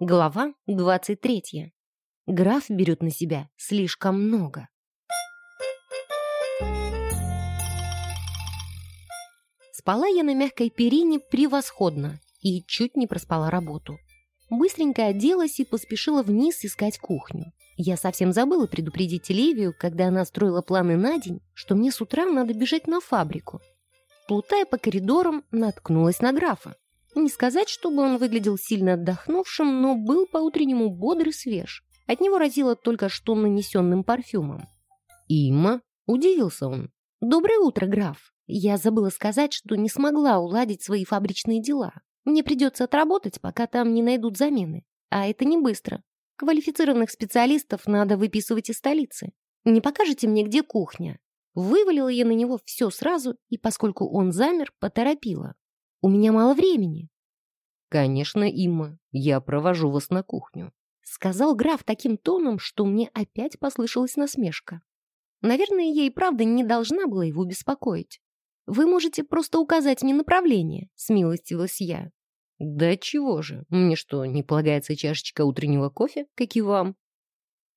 Глава 23. Граф берет на себя слишком много. Спала я на мягкой перине превосходно и чуть не проспала работу. Быстренько оделась и поспешила вниз искать кухню. Я совсем забыла предупредить Левию, когда она строила планы на день, что мне с утра надо бежать на фабрику. Плутая по коридорам, наткнулась на графа. Не сказать, чтобы он выглядел сильно отдохнувшим, но был по-утреннему бодр и свеж. От него разило только что нанесенным парфюмом. «Има?» — удивился он. «Доброе утро, граф. Я забыла сказать, что не смогла уладить свои фабричные дела. Мне придется отработать, пока там не найдут замены. А это не быстро. Квалифицированных специалистов надо выписывать из столицы. Не покажете мне, где кухня?» Вывалила я на него все сразу, и поскольку он замер, поторопила. У меня мало времени». «Конечно, Имма, я провожу вас на кухню», — сказал граф таким тоном, что мне опять послышалась насмешка. Наверное, я и правда не должна была его беспокоить. «Вы можете просто указать мне направление», — смилостивилась я. «Да чего же, мне что, не полагается чашечка утреннего кофе, как и вам?»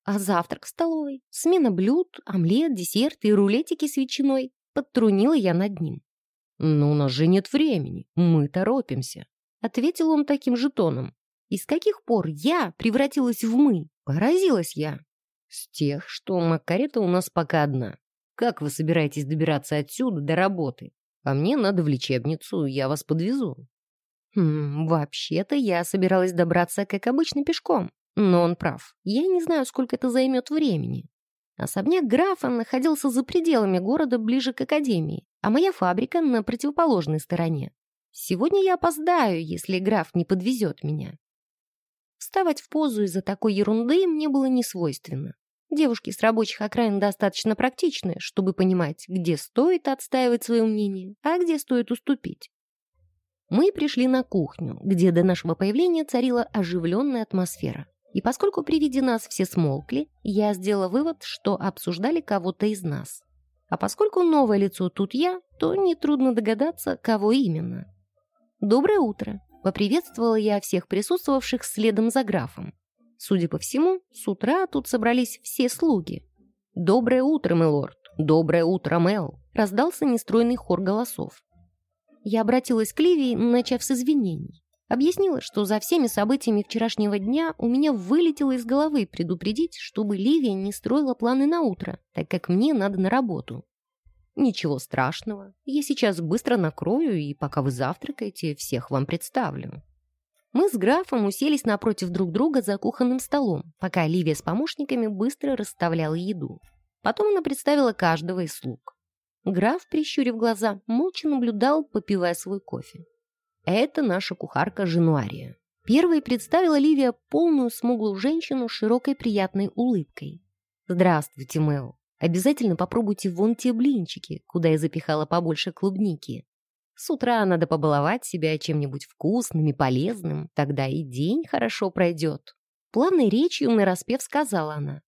«А завтрак в столовой? Смена блюд, омлет, десерт и рулетики с ветчиной?» Подтрунила я над ним. «Но у нас же нет времени, мы торопимся», — ответил он таким же тоном. «И с каких пор я превратилась в «мы»?» Поразилась я. «С тех, что Макарета у нас пока одна. Как вы собираетесь добираться отсюда до работы? А мне надо в лечебницу, я вас подвезу». «Хм, вообще-то я собиралась добраться, как обычно, пешком. Но он прав. Я не знаю, сколько это займет времени. Особняк графа находился за пределами города ближе к академии, а моя фабрика на противоположной стороне. Сегодня я опоздаю, если граф не подвезет меня. Вставать в позу из-за такой ерунды мне было не свойственно. Девушки с рабочих окраин достаточно практичны, чтобы понимать, где стоит отстаивать свое мнение, а где стоит уступить. Мы пришли на кухню, где до нашего появления царила оживленная атмосфера. И поскольку при виде нас все смолкли, я сделала вывод, что обсуждали кого-то из нас. А поскольку новое лицо тут я, то нетрудно догадаться, кого именно. «Доброе утро!» — поприветствовала я всех присутствовавших следом за графом. Судя по всему, с утра тут собрались все слуги. «Доброе утро, милорд! Доброе утро, Мел!» — раздался нестройный хор голосов. Я обратилась к Ливии, начав с извинений. Объяснила, что за всеми событиями вчерашнего дня у меня вылетело из головы предупредить, чтобы Ливия не строила планы на утро, так как мне надо на работу. Ничего страшного, я сейчас быстро накрою, и пока вы завтракаете, всех вам представлю. Мы с графом уселись напротив друг друга за кухонным столом, пока Ливия с помощниками быстро расставляла еду. Потом она представила каждого из слуг. Граф, прищурив глаза, молча наблюдал, попивая свой кофе. Это наша кухарка Женуария. Первой представила Ливия полную смуглую женщину с широкой приятной улыбкой. «Здравствуйте, Мэл. Обязательно попробуйте вон те блинчики, куда я запихала побольше клубники. С утра надо побаловать себя чем-нибудь вкусным и полезным, тогда и день хорошо пройдет». Плавной речью нараспев сказала она.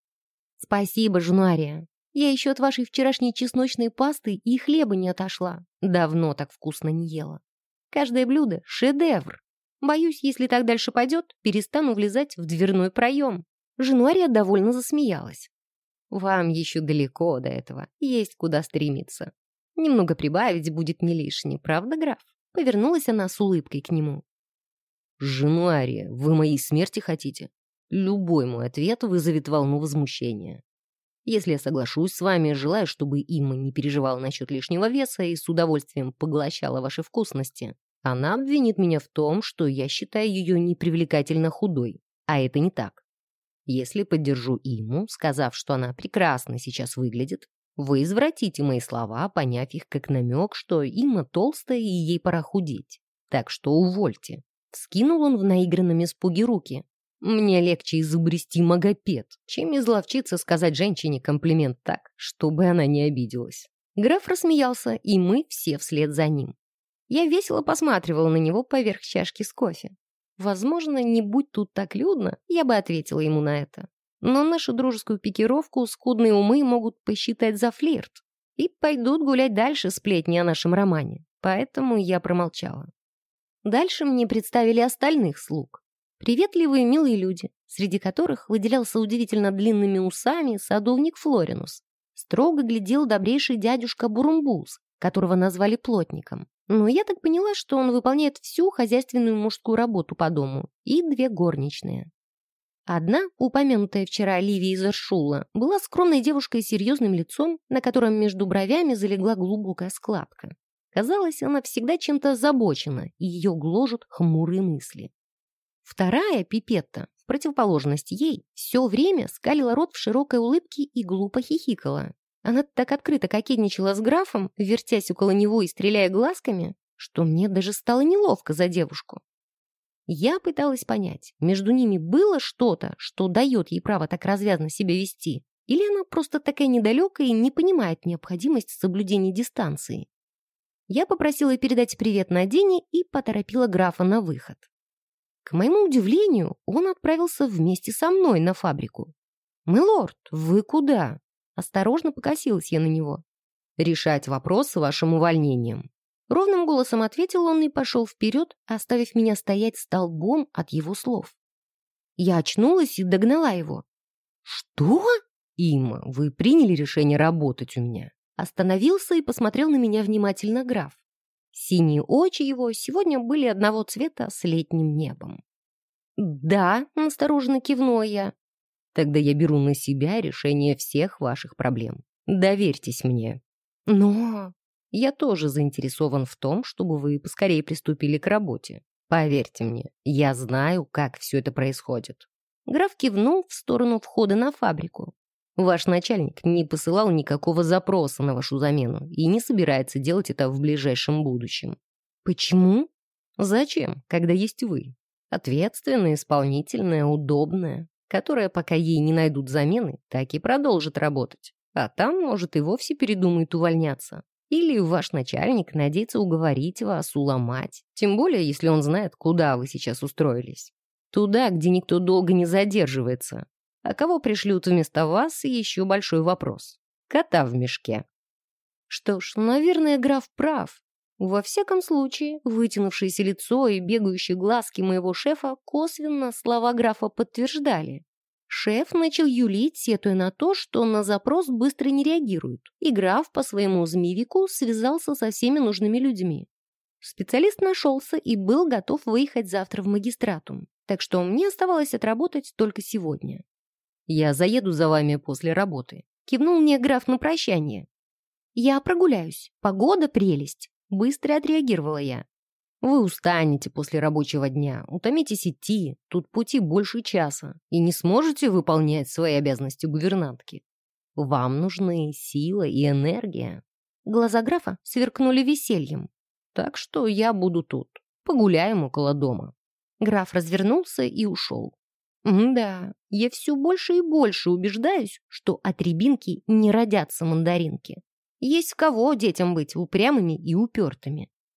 «Спасибо, Женуария. Я еще от вашей вчерашней чесночной пасты и хлеба не отошла. Давно так вкусно не ела. Каждое блюдо — шедевр. Боюсь, если так дальше пойдет, перестану влезать в дверной проем. Женуария довольно засмеялась. Вам еще далеко до этого, есть куда стремиться. Немного прибавить будет не лишне, правда, граф? Повернулась она с улыбкой к нему. «Женуария, вы моей смерти хотите?» Любой мой ответ вызовет волну возмущения. Если я соглашусь с вами, желаю, чтобы Имма не переживала насчет лишнего веса и с удовольствием поглощала ваши вкусности, она обвинит меня в том, что я считаю ее непривлекательно худой. А это не так. Если поддержу Иму, сказав, что она прекрасно сейчас выглядит, вы извратите мои слова, поняв их как намек, что Имма толстая и ей пора худеть. Так что увольте. Скинул он в наигранном испуге руки. Мне легче изобрести магопед, чем изловчиться сказать женщине комплимент так, чтобы она не обиделась. Граф рассмеялся, и мы все вслед за ним. Я весело посматривала на него поверх чашки с кофе. Возможно, не будь тут так людно, я бы ответила ему на это. Но нашу дружескую пикировку скудные умы могут посчитать за флирт и пойдут гулять дальше сплетни о нашем романе. Поэтому я промолчала. Дальше мне представили остальных слуг. Приветливые милые люди, среди которых выделялся удивительно длинными усами садовник Флоринус. Строго глядел добрейший дядюшка Бурумбус, которого назвали плотником. Но я так поняла, что он выполняет всю хозяйственную мужскую работу по дому и две горничные. Одна, упомянутая вчера Ливия из была скромной девушкой с серьезным лицом, на котором между бровями залегла глубокая складка. Казалось, она всегда чем-то озабочена, и ее гложут хмурые мысли. Вторая, Пипетта, в противоположность ей, все время скалила рот в широкой улыбке и глупо хихикала. Она так открыто кокетничала с графом, вертясь около него и стреляя глазками, что мне даже стало неловко за девушку. Я пыталась понять, между ними было что-то, что дает ей право так развязно себя вести, или она просто такая недалекая и не понимает необходимость соблюдения дистанции. Я попросила передать привет Надине и поторопила графа на выход. К моему удивлению, он отправился вместе со мной на фабрику. «Милорд, вы куда?» Осторожно покосилась я на него. «Решать вопрос с вашим увольнением». Ровным голосом ответил он и пошел вперед, оставив меня стоять столбом от его слов. Я очнулась и догнала его. «Что?» «Има, вы приняли решение работать у меня?» Остановился и посмотрел на меня внимательно граф. Синие очи его сегодня были одного цвета с летним небом. «Да», — настороженно кивнула я. Тогда я беру на себя решение всех ваших проблем. Доверьтесь мне. Но я тоже заинтересован в том, чтобы вы поскорее приступили к работе. Поверьте мне, я знаю, как все это происходит. Граф кивнул в сторону входа на фабрику. Ваш начальник не посылал никакого запроса на вашу замену и не собирается делать это в ближайшем будущем. Почему? Зачем, когда есть вы? Ответственная, исполнительная, удобная которая, пока ей не найдут замены, так и продолжит работать. А там, может, и вовсе передумает увольняться. Или ваш начальник надеется уговорить вас, уломать. Тем более, если он знает, куда вы сейчас устроились. Туда, где никто долго не задерживается. А кого пришлют вместо вас, еще большой вопрос. Кота в мешке. Что ж, наверное, граф прав. Во всяком случае, вытянувшееся лицо и бегающие глазки моего шефа косвенно слова графа подтверждали. Шеф начал юлить, сетуя на то, что на запрос быстро не реагируют, и граф по своему змеевику связался со всеми нужными людьми. Специалист нашелся и был готов выехать завтра в магистратум, так что мне оставалось отработать только сегодня. «Я заеду за вами после работы», — кивнул мне граф на прощание. «Я прогуляюсь. Погода — прелесть. Быстро отреагировала я. Вы устанете после рабочего дня, утомитесь идти, тут пути больше часа, и не сможете выполнять свои обязанности гувернантки. Вам нужны сила и энергия. Глаза графа сверкнули весельем. Так что я буду тут, погуляем около дома. Граф развернулся и ушел. Да, я все больше и больше убеждаюсь, что от рябинки не родятся мандаринки. Есть кого детям быть упрямыми и упертыми.